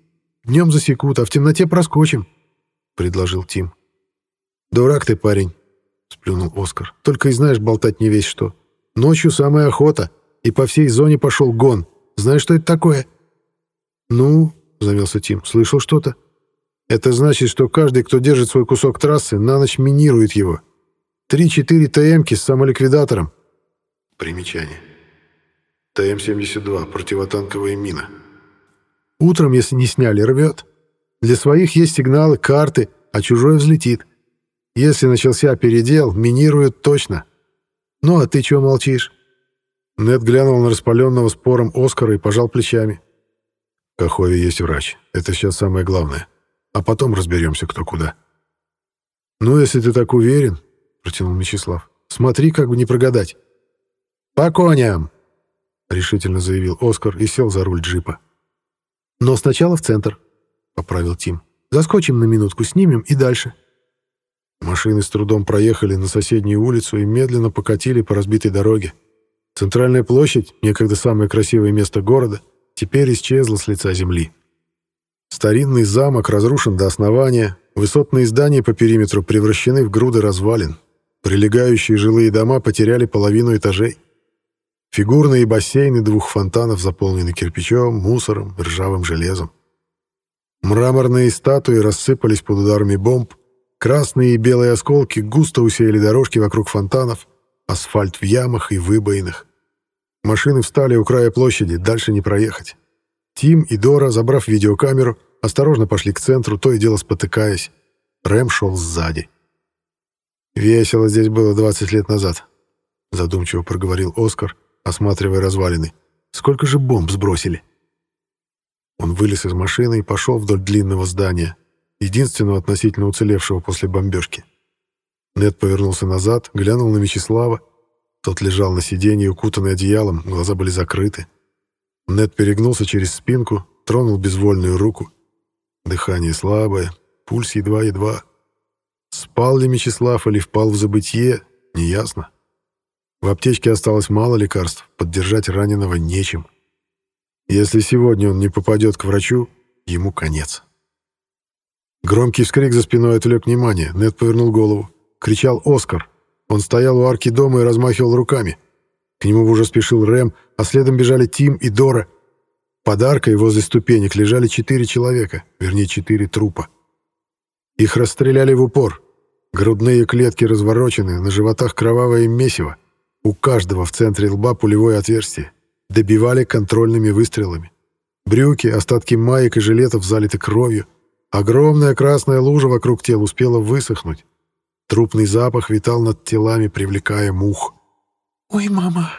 Днем засекут, а в темноте проскочим», — предложил Тим. «Дурак ты, парень», — сплюнул Оскар. «Только и знаешь болтать не весь что. Ночью самая охота, и по всей зоне пошел гон. Знаешь, что это такое?» «Ну», — замялся Тим, — «слышал что-то?» «Это значит, что каждый, кто держит свой кусок трассы, на ночь минирует его. Три-четыре ТМки с самоликвидатором. Примечание. ТМ-72, противотанковая мина. Утром, если не сняли, рвет. Для своих есть сигналы, карты, а чужой взлетит. Если начался передел, минируют точно. Ну, а ты чего молчишь? Нед глянул на распаленного спором Оскара и пожал плечами. В Кахове есть врач. Это сейчас самое главное. А потом разберемся, кто куда. Ну, если ты так уверен, протянул Мечислав. «Смотри, как бы не прогадать». «По коням!» — решительно заявил Оскар и сел за руль джипа. «Но сначала в центр», — поправил Тим. «Заскочим на минутку, снимем и дальше». Машины с трудом проехали на соседнюю улицу и медленно покатили по разбитой дороге. Центральная площадь, некогда самое красивое место города, теперь исчезла с лица земли. Старинный замок разрушен до основания, высотные здания по периметру превращены в груды развалин. Прилегающие жилые дома потеряли половину этажей. Фигурные бассейны двух фонтанов заполнены кирпичом, мусором, ржавым железом. Мраморные статуи рассыпались под ударами бомб, красные и белые осколки густо усеяли дорожки вокруг фонтанов, асфальт в ямах и выбоинах. Машины встали у края площади, дальше не проехать. Тим и Дора, забрав видеокамеру, осторожно пошли к центру, то и дело спотыкаясь. Рэм шел сзади. «Весело здесь было 20 лет назад», — задумчиво проговорил Оскар, осматривая развалины. «Сколько же бомб сбросили?» Он вылез из машины и пошел вдоль длинного здания, единственного относительно уцелевшего после бомбежки. Нед повернулся назад, глянул на Мечислава. Тот лежал на сиденье, укутанный одеялом, глаза были закрыты. Нед перегнулся через спинку, тронул безвольную руку. Дыхание слабое, пульс едва-едва. Спал ли Мечислав или впал в забытье, неясно. В аптечке осталось мало лекарств, поддержать раненого нечем. Если сегодня он не попадет к врачу, ему конец. Громкий вскрик за спиной отвлек внимание. Нед повернул голову. Кричал Оскар. Он стоял у арки дома и размахивал руками. К нему уже спешил Рэм, а следом бежали Тим и Дора. Под аркой возле ступенек лежали четыре человека, вернее, четыре трупа. Их расстреляли в упор. Грудные клетки разворочены, на животах кровавое месиво. У каждого в центре лба пулевое отверстие. Добивали контрольными выстрелами. Брюки, остатки маек и жилетов залиты кровью. Огромная красная лужа вокруг тел успела высохнуть. Трупный запах витал над телами, привлекая мух. «Ой, мама!»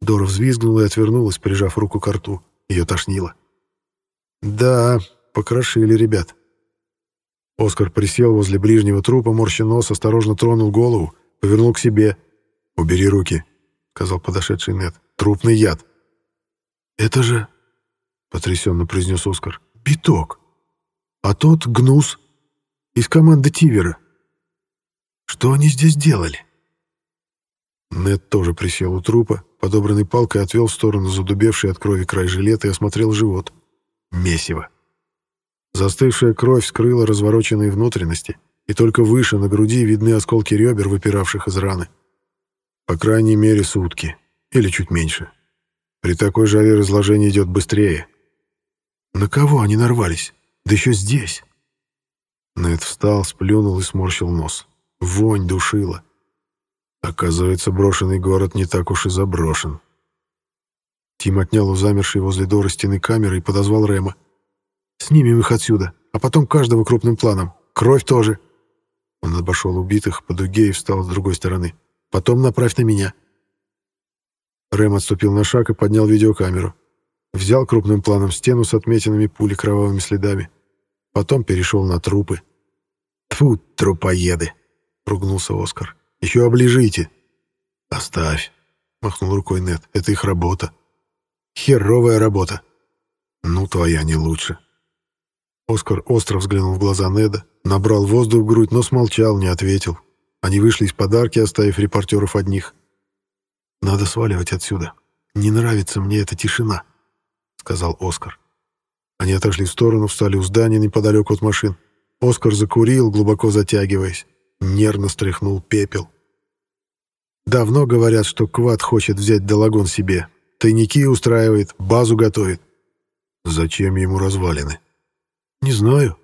Дора взвизгнула и отвернулась, прижав руку к рту. Ее тошнило. «Да, покрошили ребят». Оскар присел возле ближнего трупа, морща нос, осторожно тронул голову, повернул к себе. «Убери руки», — сказал подошедший Нед. «Трупный яд». «Это же...» — потрясенно произнес Оскар. «Биток. А тот гнус из команды Тивера. Что они здесь делали?» Нед тоже присел у трупа, подобранной палкой отвел в сторону задубевший от крови край жилета и осмотрел живот. Месиво. Застывшая кровь скрыла развороченные внутренности, и только выше, на груди, видны осколки ребер, выпиравших из раны. По крайней мере, сутки. Или чуть меньше. При такой жаре разложение идет быстрее. На кого они нарвались? Да еще здесь. Нед встал, сплюнул и сморщил нос. Вонь душила. Оказывается, брошенный город не так уж и заброшен. Тим отнял у замершей возле Дора стены камеры и подозвал Рема. «Снимем их отсюда, а потом каждого крупным планом. Кровь тоже». Он обошел убитых по дуге и встал с другой стороны. «Потом направь на меня». Рэм отступил на шаг и поднял видеокамеру. Взял крупным планом стену с отметинами пули кровавыми следами. Потом перешел на трупы. «Тьфу, трупоеды!» — ругнулся Оскар. «Еще оближите!» «Оставь!» — махнул рукой Нет. «Это их работа». «Херовая работа!» «Ну, твоя не лучше». Оскар остро взглянул в глаза Неда, набрал воздух в грудь, но смолчал, не ответил. Они вышли из подарки, оставив репортеров одних. «Надо сваливать отсюда. Не нравится мне эта тишина», — сказал Оскар. Они отошли в сторону, встали у здания неподалеку от машин. Оскар закурил, глубоко затягиваясь. Нервно стряхнул пепел. «Давно говорят, что Квад хочет взять Долагон себе. Тайники устраивает, базу готовит. Зачем ему развалины?» «Не знаю.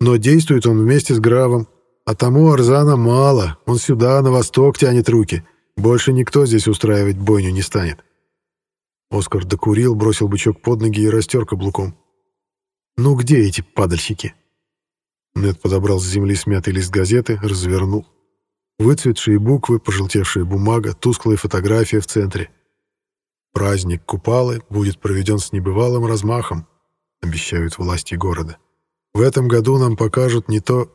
Но действует он вместе с Гравом. А тому Арзана мало. Он сюда, на восток, тянет руки. Больше никто здесь устраивать бойню не станет. Оскар докурил, бросил бычок под ноги и растер каблуком. «Ну где эти падальщики?» Нед подобрал с земли смятый лист газеты, развернул. Выцветшие буквы, пожелтевшая бумага, тусклая фотография в центре. «Праздник Купалы будет проведен с небывалым размахом», обещают власти города. «В этом году нам покажут не то...»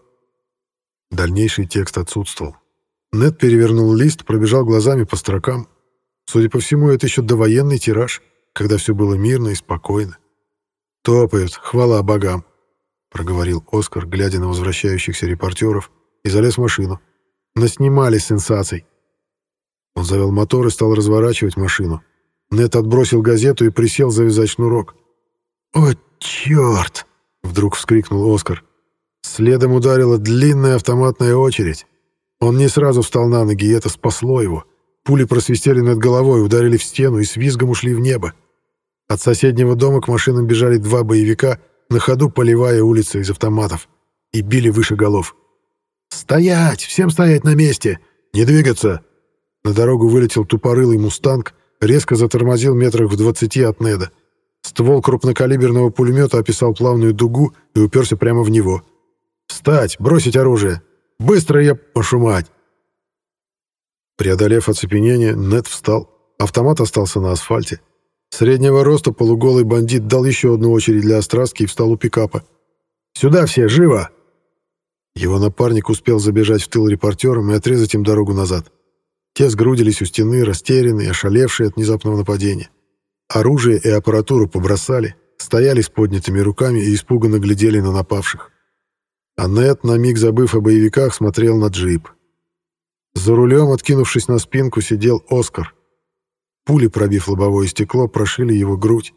Дальнейший текст отсутствовал. Нед перевернул лист, пробежал глазами по строкам. Судя по всему, это еще довоенный тираж, когда все было мирно и спокойно. «Топают, хвала богам», — проговорил Оскар, глядя на возвращающихся репортеров, и залез в машину. «Наснимали сенсаций». Он завел мотор и стал разворачивать машину. Нет отбросил газету и присел завязать шнурок. «О, черт!» — вдруг вскрикнул Оскар. Следом ударила длинная автоматная очередь. Он не сразу встал на ноги, и это спасло его. Пули просвистели над головой, ударили в стену и с визгом ушли в небо. От соседнего дома к машинам бежали два боевика, на ходу поливая улицы из автоматов, и били выше голов. «Стоять! Всем стоять на месте! Не двигаться!» На дорогу вылетел тупорылый «Мустанг», резко затормозил метрах в двадцати от Неда. Ствол крупнокалиберного пулемета описал плавную дугу и уперся прямо в него. «Встать! Бросить оружие! Быстро я пошумать!» Преодолев оцепенение, Нед встал. Автомат остался на асфальте. Среднего роста полуголый бандит дал еще одну очередь для острастки и встал у пикапа. «Сюда все, живо!» Его напарник успел забежать в тыл репортерам и отрезать им дорогу назад. Те сгрудились у стены, растерянные, ошалевшие от внезапного нападения. Оружие и аппаратуру побросали, стояли с поднятыми руками и испуганно глядели на напавших. Аннет, на миг забыв о боевиках, смотрел на джип. За рулем, откинувшись на спинку, сидел Оскар. Пули, пробив лобовое стекло, прошили его грудь.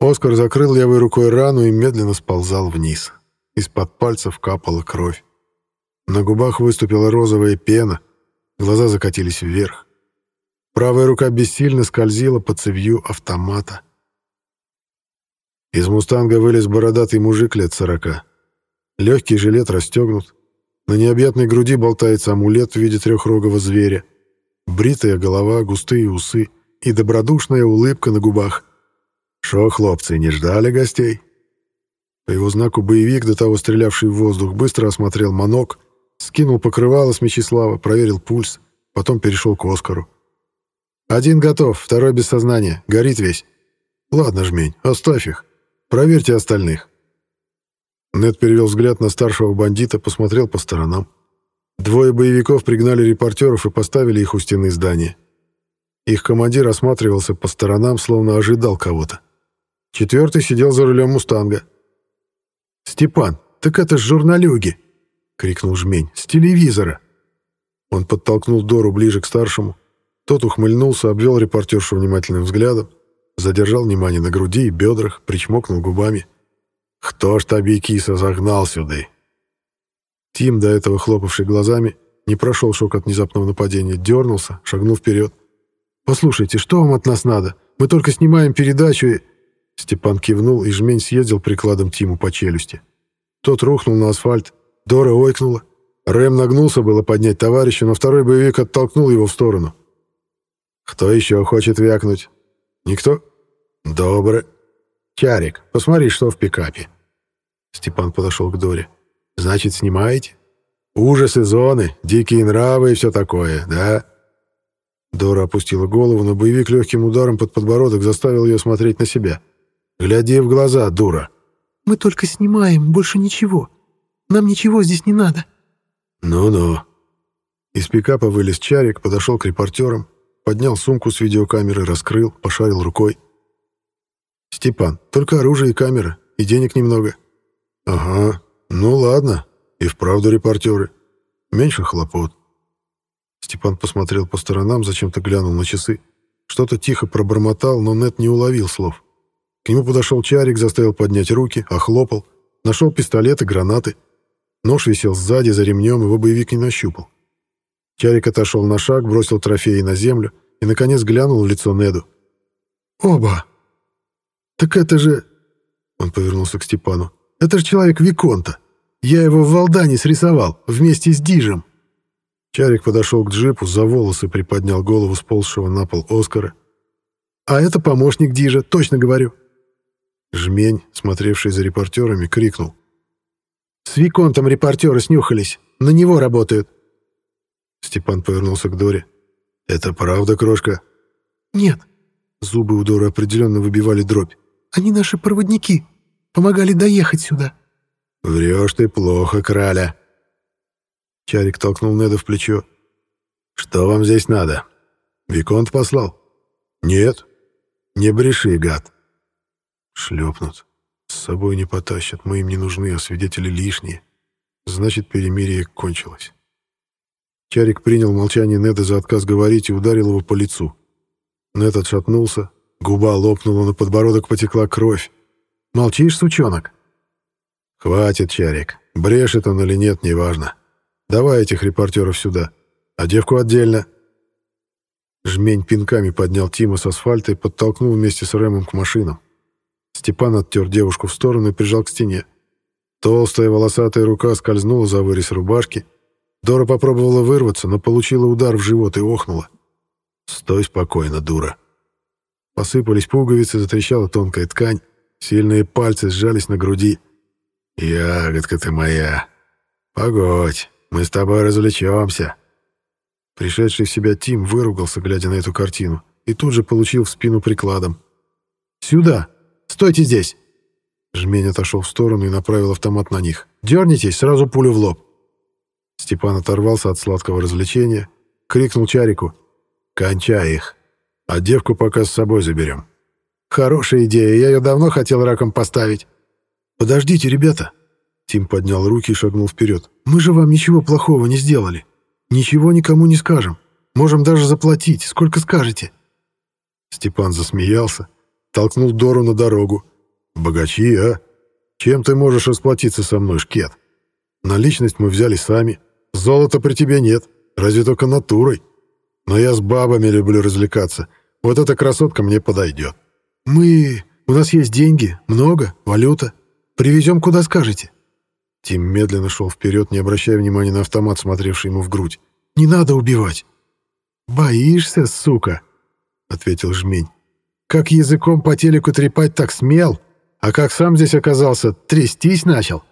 Оскар закрыл левой рукой рану и медленно сползал вниз. Из-под пальцев капала кровь. На губах выступила розовая пена, глаза закатились вверх. Правая рука бессильно скользила по цевью автомата. Из «Мустанга» вылез бородатый мужик лет сорока. Легкий жилет расстегнут. На необъятной груди болтается амулет в виде трехрогого зверя. Бритая голова, густые усы и добродушная улыбка на губах. «Шо, хлопцы, не ждали гостей?» По его знаку боевик, до того стрелявший в воздух, быстро осмотрел манок, скинул покрывало с Мечислава, проверил пульс, потом перешел к Оскару. «Один готов, второй без сознания, горит весь. Ладно, жмень, оставь их. Проверьте остальных». Нед перевел взгляд на старшего бандита, посмотрел по сторонам. Двое боевиков пригнали репортеров и поставили их у стены здания. Их командир осматривался по сторонам, словно ожидал кого-то. Четвертый сидел за рулем «Мустанга». «Степан, так это ж журналюги!» — крикнул жмень. «С телевизора!» Он подтолкнул Дору ближе к старшему. Тот ухмыльнулся, обвел репортершу внимательным взглядом, задержал внимание на груди и бедрах, причмокнул губами. Кто ж таби киса загнал сюда? Тим, до этого хлопавший глазами, не прошел шок от внезапного нападения, дернулся, шагнул вперед. «Послушайте, что вам от нас надо? Мы только снимаем передачу и...» Степан кивнул, и жмень съездил прикладом Тиму по челюсти. Тот рухнул на асфальт. Дора ойкнула. Рэм нагнулся было поднять товарища, но второй боевик оттолкнул его в сторону. «Кто еще хочет вякнуть?» «Никто?» «Добре. «Чарик, посмотри, что в пикапе». Степан подошел к Доре. «Значит, снимаете? Ужасы зоны, дикие нравы и все такое, да?» Дора опустила голову, но боевик легким ударом под подбородок заставил ее смотреть на себя. «Гляди в глаза, дура!» «Мы только снимаем, больше ничего. Нам ничего здесь не надо». «Ну-ну». Из пикапа вылез Чарик, подошел к репортерам, поднял сумку с видеокамеры, раскрыл, пошарил рукой. «Степан, только оружие и камера, и денег немного». «Ага, ну ладно, и вправду репортеры. Меньше хлопот». Степан посмотрел по сторонам, зачем-то глянул на часы. Что-то тихо пробормотал, но Нет не уловил слов. К нему подошел Чарик, заставил поднять руки, охлопал. Нашел пистолет и гранаты. Нож висел сзади, за ремнем, его боевик не нащупал. Чарик отошел на шаг, бросил трофеи на землю и, наконец, глянул в лицо Неду. «Оба!» «Так это же...» Он повернулся к Степану. «Это же человек Виконта. Я его в Валдане срисовал, вместе с Дижем». Чарик подошел к джипу, за волосы приподнял голову сползшего на пол Оскара. «А это помощник Дижа, точно говорю». Жмень, смотревший за репортерами, крикнул. «С Виконтом репортеры снюхались. На него работают». Степан повернулся к Доре. «Это правда, крошка?» «Нет». Зубы у Доры определенно выбивали дробь. Они наши проводники. Помогали доехать сюда». «Врешь ты плохо, краля». Чарик толкнул Неда в плечо. «Что вам здесь надо? Виконт послал?» «Нет». «Не бреши, гад». Шлепнут. С собой не потащат, мы им не нужны, а свидетели лишние. Значит, перемирие кончилось. Чарик принял молчание Неда за отказ говорить и ударил его по лицу. Нед отшатнулся, губа лопнула, на подбородок потекла кровь. «Молчишь, сучонок?» «Хватит, Чарик. Брешет он или нет, неважно. Давай этих репортеров сюда, а девку отдельно». Жмень пинками поднял Тима с асфальта и подтолкнул вместе с Рэмом к машинам. Степан оттер девушку в сторону и прижал к стене. Толстая волосатая рука скользнула за вырез рубашки. Дора попробовала вырваться, но получила удар в живот и охнула. «Стой спокойно, дура». Посыпались пуговицы, затрещала тонкая ткань. Сильные пальцы сжались на груди. «Ягодка ты моя! Погодь, мы с тобой развлечемся!» Пришедший в себя Тим выругался, глядя на эту картину, и тут же получил в спину прикладом. «Сюда! Стойте здесь!» Жмень отошел в сторону и направил автомат на них. «Дернитесь, сразу пулю в лоб!» Степан оторвался от сладкого развлечения, крикнул Чарику. «Кончай их, а девку пока с собой заберем». «Хорошая идея, я ее давно хотел раком поставить». «Подождите, ребята!» Тим поднял руки и шагнул вперед. «Мы же вам ничего плохого не сделали. Ничего никому не скажем. Можем даже заплатить, сколько скажете». Степан засмеялся, толкнул Дору на дорогу. «Богачи, а? Чем ты можешь расплатиться со мной, шкет? Наличность мы взяли сами. Золота при тебе нет, разве только натурой. Но я с бабами люблю развлекаться. Вот эта красотка мне подойдет». «Мы... У нас есть деньги, много, валюта. Привезем, куда скажете». Тим медленно шел вперед, не обращая внимания на автомат, смотревший ему в грудь. «Не надо убивать!» «Боишься, сука?» — ответил Жмень. «Как языком по телеку трепать так смел, а как сам здесь оказался, трястись начал!»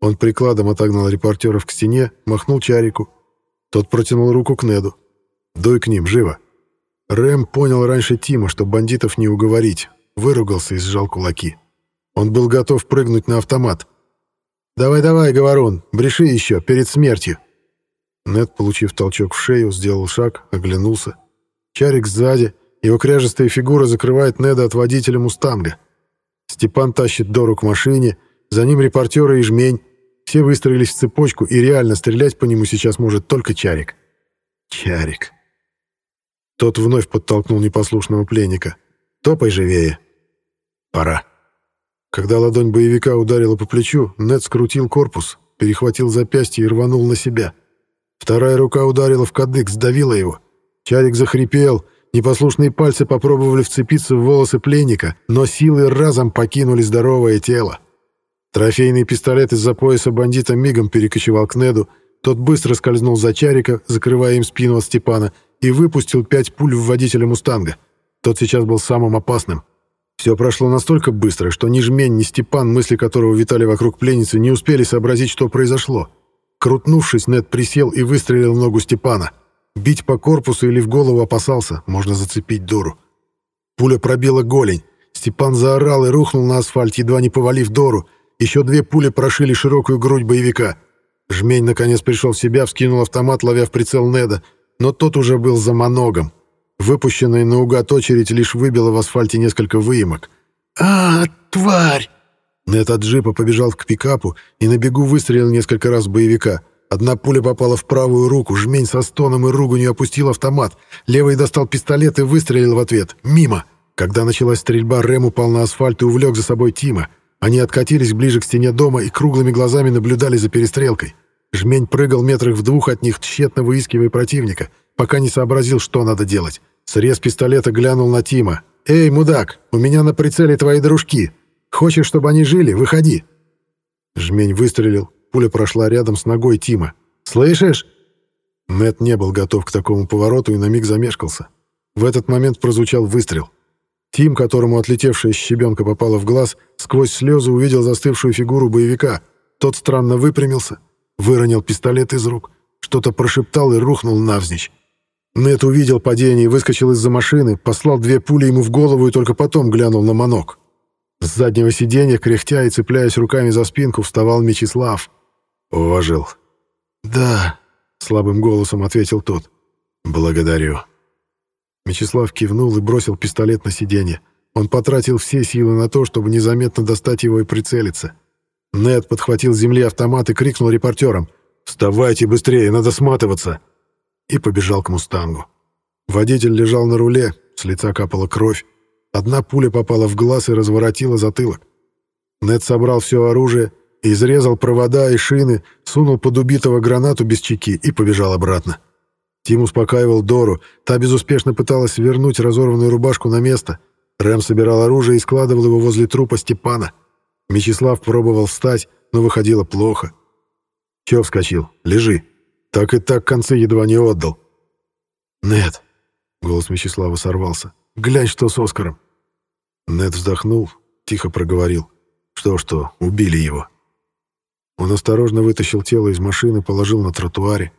Он прикладом отогнал репортеров к стене, махнул Чарику. Тот протянул руку к Неду. «Дуй к ним, живо!» Рэм понял раньше Тима, что бандитов не уговорить, выругался и сжал кулаки. Он был готов прыгнуть на автомат — «Давай-давай, Говорун, бреши еще, перед смертью!» Нед, получив толчок в шею, сделал шаг, оглянулся. Чарик сзади, его кряжестая фигура закрывает Неда от водителя «Мустанга». Степан тащит Дору к машине, за ним репортеры и жмень. Все выстроились в цепочку, и реально стрелять по нему сейчас может только Чарик. Чарик. Тот вновь подтолкнул непослушного пленника. «Топай живее!» «Пора!» Когда ладонь боевика ударила по плечу, Нед скрутил корпус, перехватил запястье и рванул на себя. Вторая рука ударила в кадык, сдавила его. Чарик захрипел, непослушные пальцы попробовали вцепиться в волосы пленника, но силы разом покинули здоровое тело. Трофейный пистолет из-за пояса бандита мигом перекочевал к Неду, тот быстро скользнул за Чарика, закрывая им спину от Степана, и выпустил пять пуль в водителя «Мустанга». Тот сейчас был самым опасным. Все прошло настолько быстро, что ни Жмень, ни Степан, мысли которого витали вокруг пленницы, не успели сообразить, что произошло. Крутнувшись, Нед присел и выстрелил в ногу Степана. Бить по корпусу или в голову опасался, можно зацепить Дору. Пуля пробила голень. Степан заорал и рухнул на асфальт, едва не повалив Дору. Еще две пули прошили широкую грудь боевика. Жмень наконец пришел в себя, вскинул автомат, ловя в прицел Неда, но тот уже был за моногом. Выпущенная наугад очередь лишь выбила в асфальте несколько выемок. «А, тварь!» Нет от джипа побежал к пикапу и на бегу выстрелил несколько раз в боевика. Одна пуля попала в правую руку, жмень со стоном и руганью опустил автомат. Левый достал пистолет и выстрелил в ответ. Мимо! Когда началась стрельба, Рэм упал на асфальт и увлек за собой Тима. Они откатились ближе к стене дома и круглыми глазами наблюдали за перестрелкой. Жмень прыгал метрах в двух от них, тщетно выискивая противника, пока не сообразил, что надо делать. Срез пистолета глянул на Тима. «Эй, мудак, у меня на прицеле твои дружки. Хочешь, чтобы они жили? Выходи!» Жмень выстрелил. Пуля прошла рядом с ногой Тима. «Слышишь?» Мэт не был готов к такому повороту и на миг замешкался. В этот момент прозвучал выстрел. Тим, которому отлетевшая щебенка попала в глаз, сквозь слезы увидел застывшую фигуру боевика. Тот странно выпрямился, выронил пистолет из рук, что-то прошептал и рухнул навзничь. Нет увидел падение, выскочил из-за машины, послал две пули ему в голову и только потом глянул на манок. С заднего сиденья, кряхтя и цепляясь руками за спинку, вставал Мечислав. «Уважил». «Да», — слабым голосом ответил тот. «Благодарю». Мечислав кивнул и бросил пистолет на сиденье. Он потратил все силы на то, чтобы незаметно достать его и прицелиться. Нед подхватил с земли автомат и крикнул репортерам «Вставайте быстрее, надо сматываться!» И побежал к «Мустангу». Водитель лежал на руле, с лица капала кровь. Одна пуля попала в глаз и разворотила затылок. Нед собрал все оружие, изрезал провода и шины, сунул под убитого гранату без чеки и побежал обратно. Тим успокаивал Дору, та безуспешно пыталась вернуть разорванную рубашку на место. Рэм собирал оружие и складывал его возле трупа Степана. Мечислав пробовал встать, но выходило плохо. Чё вскочил? Лежи. Так и так концы едва не отдал. «Нет», — голос Мечислава сорвался, — «глянь, что с Оскаром». Нед вздохнул, тихо проговорил. Что-что, убили его. Он осторожно вытащил тело из машины, положил на тротуаре.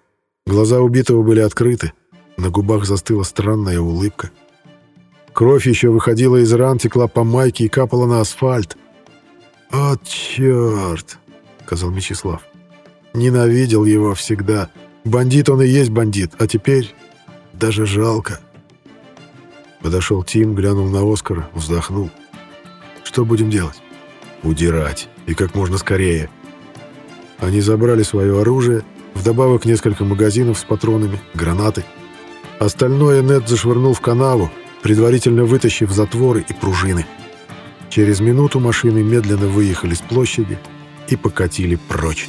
Глаза убитого были открыты, на губах застыла странная улыбка. Кровь еще выходила из ран, текла по майке и капала на асфальт. «О, черт!» — сказал Мечислав. «Ненавидел его всегда. Бандит он и есть бандит, а теперь даже жалко». Подошел Тим, глянул на Оскара, вздохнул. «Что будем делать?» «Удирать. И как можно скорее». Они забрали свое оружие, вдобавок несколько магазинов с патронами, гранаты. Остальное Нед зашвырнул в канаву, предварительно вытащив затворы и пружины. Через минуту машины медленно выехали с площади и покатили прочь.